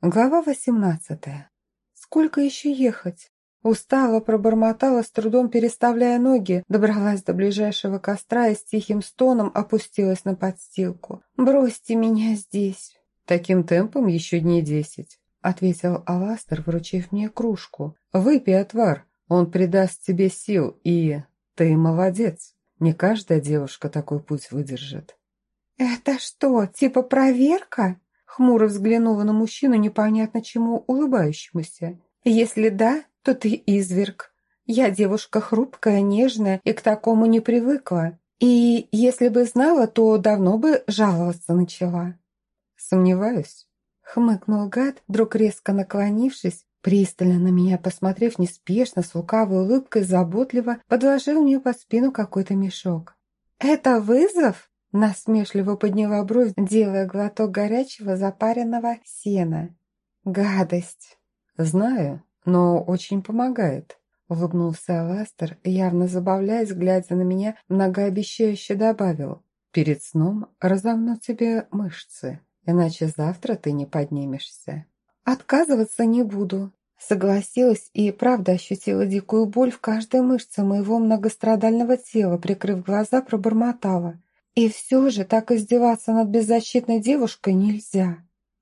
Глава восемнадцатая. Сколько еще ехать? Устала, пробормотала, с трудом переставляя ноги, добралась до ближайшего костра и с тихим стоном опустилась на подстилку. «Бросьте меня здесь!» «Таким темпом еще дней десять», — ответил Аластер, вручив мне кружку. «Выпей отвар, он придаст тебе сил, и... ты молодец. Не каждая девушка такой путь выдержит». «Это что, типа проверка?» Хмуро взглянула на мужчину, непонятно чему улыбающемуся. «Если да, то ты изверг. Я девушка хрупкая, нежная и к такому не привыкла. И если бы знала, то давно бы жаловаться начала». «Сомневаюсь», — хмыкнул гад, вдруг резко наклонившись, пристально на меня посмотрев неспешно, с лукавой улыбкой, заботливо, подложил мне под спину какой-то мешок. «Это вызов?» Насмешливо подняла бровь, делая глоток горячего запаренного сена. «Гадость!» «Знаю, но очень помогает», — улыбнулся Аластер, явно забавляясь, глядя на меня, многообещающе добавил. «Перед сном разомну тебе мышцы, иначе завтра ты не поднимешься». «Отказываться не буду», Согласилась и правда ощутила дикую боль в каждой мышце моего многострадального тела, прикрыв глаза, пробормотала. И все же так издеваться над беззащитной девушкой нельзя.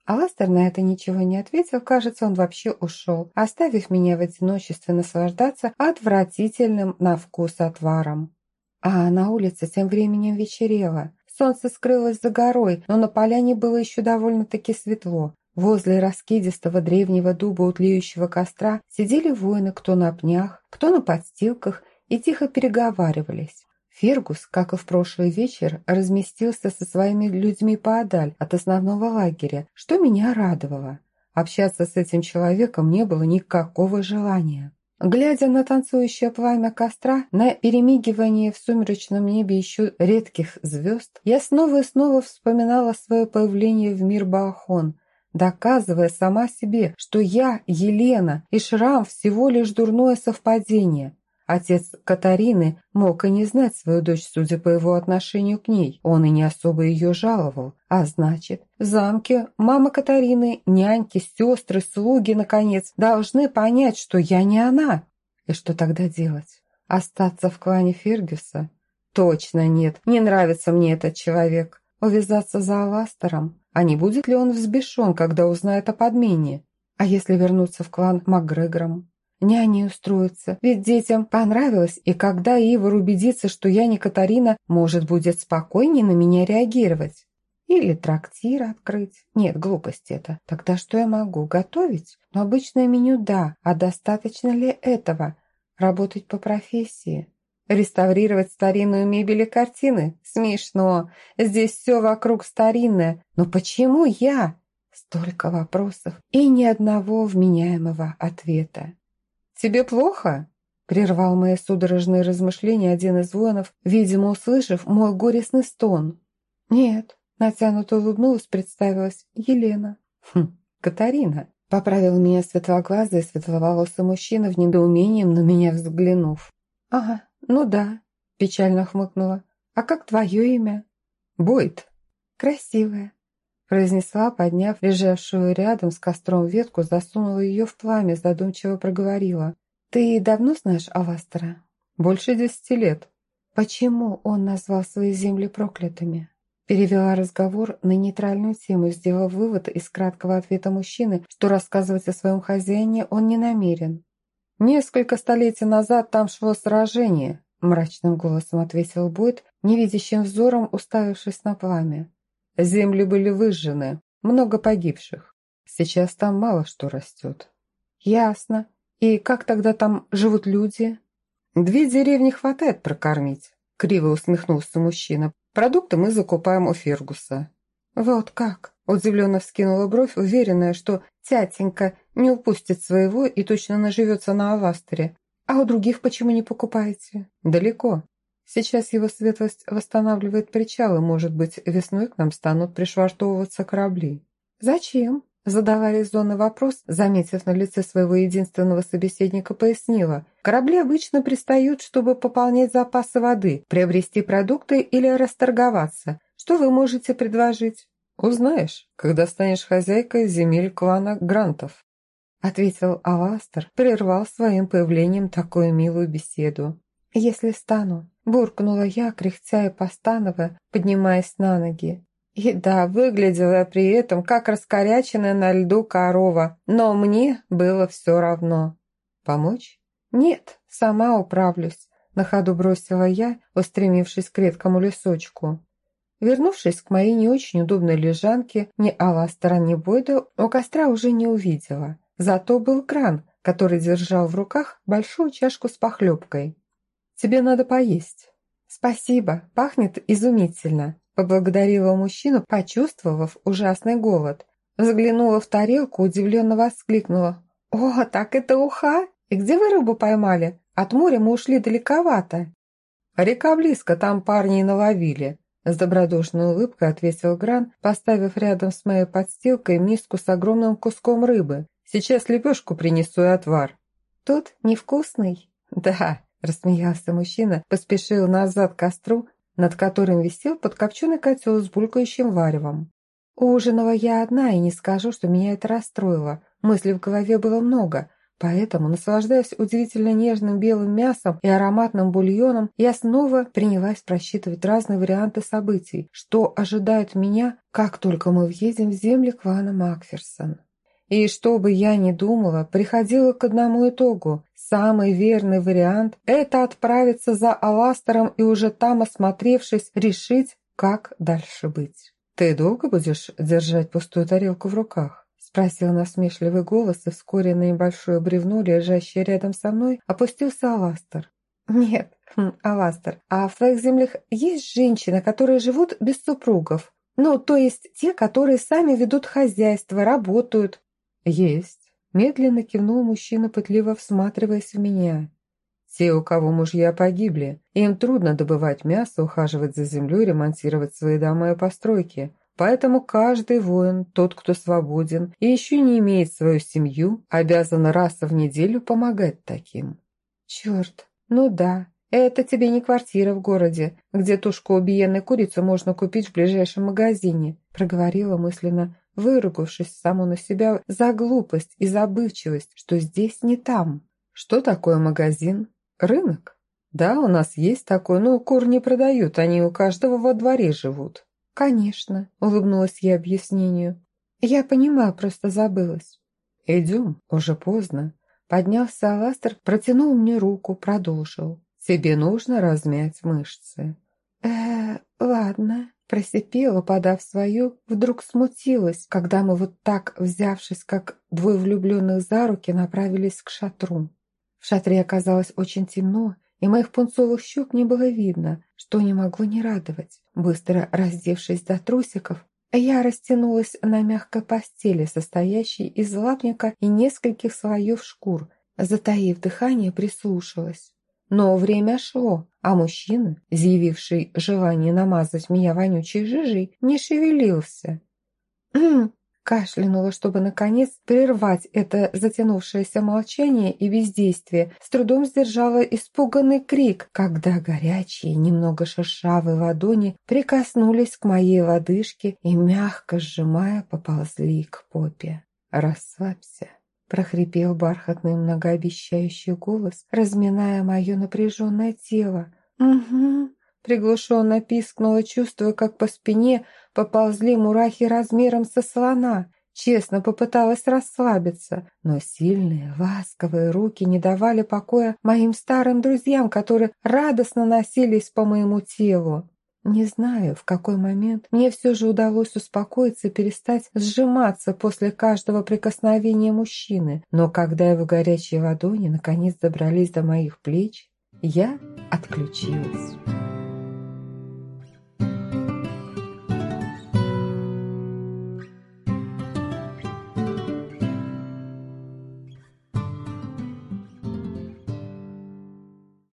Аластер на это ничего не ответил, кажется, он вообще ушел, оставив меня в одиночестве наслаждаться отвратительным на вкус отваром. А на улице тем временем вечерело. Солнце скрылось за горой, но на поляне было еще довольно-таки светло. Возле раскидистого древнего дуба у тлеющего костра сидели воины кто на пнях, кто на подстилках и тихо переговаривались. Фергус, как и в прошлый вечер, разместился со своими людьми поодаль от основного лагеря, что меня радовало. Общаться с этим человеком не было никакого желания. Глядя на танцующее пламя костра, на перемигивание в сумеречном небе еще редких звезд, я снова и снова вспоминала свое появление в мир Баахон, доказывая сама себе, что я, Елена, и Шрам всего лишь дурное совпадение. Отец Катарины мог и не знать свою дочь, судя по его отношению к ней. Он и не особо ее жаловал. А значит, в замке мама Катарины, няньки, сестры, слуги, наконец, должны понять, что я не она. И что тогда делать? Остаться в клане Фергюса? Точно нет, не нравится мне этот человек. Увязаться за Аластером? А не будет ли он взбешен, когда узнает о подмене? А если вернуться в клан Макгрегором? Няни устроиться, ведь детям понравилось, и когда Ивар убедится, что я не Катарина, может, будет спокойнее на меня реагировать. Или трактир открыть. Нет, глупость это. Тогда что я могу? Готовить? Но обычное меню – да. А достаточно ли этого? Работать по профессии? Реставрировать старинную мебель и картины? Смешно. Здесь все вокруг старинное. Но почему я? Столько вопросов и ни одного вменяемого ответа. «Тебе плохо?» – прервал мои судорожные размышления один из воинов, видимо, услышав мой горестный стон. «Нет», – натянуто улыбнулась, представилась Елена. «Хм, Катарина», – поправил меня светлоглазый светловолосый мужчина в недоумении на меня взглянув. «Ага, ну да», – печально хмыкнула. «А как твое имя?» «Бойт». «Красивое», произнесла, подняв лежавшую рядом с костром ветку, засунула ее в пламя, задумчиво проговорила. «Ты давно знаешь Аластера?» «Больше десяти лет». «Почему он назвал свои земли проклятыми?» Перевела разговор на нейтральную тему, сделав вывод из краткого ответа мужчины, что рассказывать о своем хозяине он не намерен. «Несколько столетий назад там шло сражение», – мрачным голосом ответил Бойд, невидящим взором уставившись на пламя. Земли были выжжены, много погибших. Сейчас там мало что растет. Ясно. И как тогда там живут люди? Две деревни хватает прокормить, криво усмехнулся мужчина. Продукты мы закупаем у Фергуса. Вот как? Удивленно вскинула бровь, уверенная, что тятенька не упустит своего и точно наживется на Аластере. А у других почему не покупаете? Далеко. Сейчас его светлость восстанавливает причал, и, может быть, весной к нам станут пришвартовываться корабли. Зачем? Задала резонный вопрос, заметив на лице своего единственного собеседника, пояснила. Корабли обычно пристают, чтобы пополнять запасы воды, приобрести продукты или расторговаться. Что вы можете предложить? «Узнаешь, когда станешь хозяйкой земель клана Грантов», ответил Аластер, прервал своим появлением такую милую беседу. «Если стану», – буркнула я, кряхтя и постановая, поднимаясь на ноги. И да, выглядела при этом как раскоряченная на льду корова, но мне было все равно. «Помочь?» «Нет, сама управлюсь», – на ходу бросила я, устремившись к редкому лесочку. Вернувшись к моей не очень удобной лежанке, ни Аластера, ни Бойда у костра уже не увидела. Зато был кран, который держал в руках большую чашку с похлебкой. «Тебе надо поесть». «Спасибо, пахнет изумительно», – поблагодарила мужчину, почувствовав ужасный голод. Взглянула в тарелку, удивленно воскликнула. «О, так это уха! И где вы рыбу поймали? От моря мы ушли далековато». «Река близко, там парни и наловили», с добродушной улыбкой ответил Гран, поставив рядом с моей подстилкой миску с огромным куском рыбы. «Сейчас лепешку принесу и отвар». «Тут невкусный?» «Да», – рассмеялся мужчина, поспешил назад к костру, над которым висел подкопченый котел с булькающим варевом. Ужинала я одна, и не скажу, что меня это расстроило. Мыслей в голове было много, Поэтому, наслаждаясь удивительно нежным белым мясом и ароматным бульоном, я снова принялась просчитывать разные варианты событий, что ожидает меня, как только мы въедем в земли клана Макферсон. И что бы я ни думала, приходила к одному итогу. Самый верный вариант – это отправиться за Аластером и уже там, осмотревшись, решить, как дальше быть. «Ты долго будешь держать пустую тарелку в руках?» Спросил насмешливый голос, и вскоре на небольшое бревно, лежащее рядом со мной, опустился Аластер. «Нет, хм, Аластер, а в твоих землях есть женщины, которые живут без супругов? Ну, то есть те, которые сами ведут хозяйство, работают?» «Есть», – медленно кивнул мужчина, пытливо всматриваясь в меня. «Те, у кого мужья погибли, им трудно добывать мясо, ухаживать за землей, ремонтировать свои дома и постройки. Поэтому каждый воин, тот, кто свободен и еще не имеет свою семью, обязан раз в неделю помогать таким. Черт, ну да, это тебе не квартира в городе, где тушку убиенной курицы можно купить в ближайшем магазине, проговорила мысленно, выругавшись саму на себя за глупость и забывчивость, что здесь не там. Что такое магазин? Рынок? Да, у нас есть такой, но кур не продают, они у каждого во дворе живут. «Конечно», — улыбнулась я объяснению. «Я понимаю, просто забылась». «Идем, уже поздно». Поднялся Аластер, протянул мне руку, продолжил. «Тебе нужно размять мышцы». «Э, ладно», — просипела, подав свою, вдруг смутилась, когда мы вот так, взявшись, как двое влюбленных за руки, направились к шатру. В шатре оказалось очень темно, и моих пунцовых щек не было видно, что не могло не радовать. Быстро раздевшись до трусиков, я растянулась на мягкой постели, состоящей из лапника и нескольких слоев шкур, затаив дыхание, прислушалась. Но время шло, а мужчина, заявивший желание намазать меня вонючей жижей, не шевелился. Кашлянула, чтобы, наконец, прервать это затянувшееся молчание и бездействие. С трудом сдержала испуганный крик, когда горячие, немного шершавые ладони прикоснулись к моей лодыжке и, мягко сжимая, поползли к попе. «Расслабься», – прохрипел бархатный многообещающий голос, разминая мое напряженное тело. «Угу», Приглушенно пискнула, чувствуя, как по спине поползли мурахи размером со слона. Честно попыталась расслабиться, но сильные, ласковые руки не давали покоя моим старым друзьям, которые радостно носились по моему телу. Не знаю, в какой момент мне все же удалось успокоиться и перестать сжиматься после каждого прикосновения мужчины, но когда его горячие ладони наконец добрались до моих плеч, я отключилась.